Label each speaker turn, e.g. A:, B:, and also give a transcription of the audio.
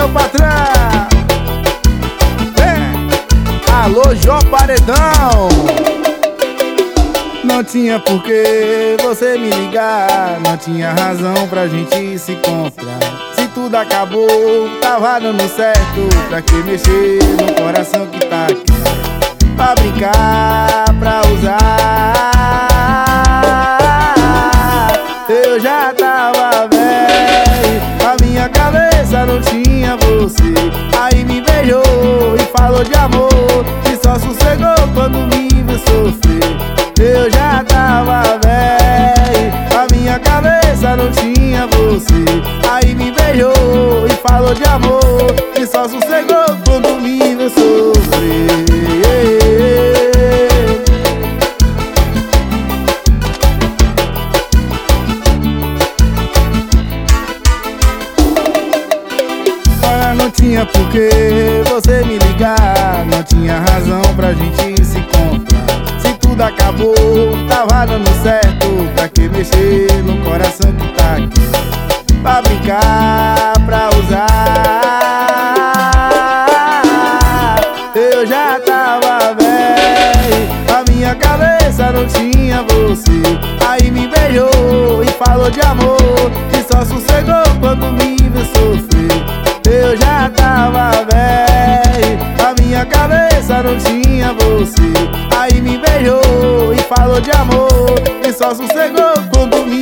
A: meu patrão. É. Alô, Jó Paredão. Não tinha por que você me ligar, não tinha razão pra gente se comprar. Se tudo acabou, tava dando certo. Pra que mexer no coração que tá aqui? Pra brincar. Falou de amor E só sossegou quando me viu sofrer. Eu já tava velho A minha cabeça não tinha você. Aí me beijou e falou de amor E só sossegou quando me viu sofrer. Olha, não tinha porquê você me ligar Não tinha razão pra gente se encontrar. Tudo acabou Tava dando certo Pra que mexer no coração que tá aqui? Pra brincar, pra usar. Eu já tava velho A minha cabeça não tinha você. Aí me beijou e falou de amor E só sossegou minha cabeça não tinha você. Aí me beijou falou de amor. E só sossegou quando me